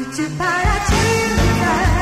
Küçük para çevir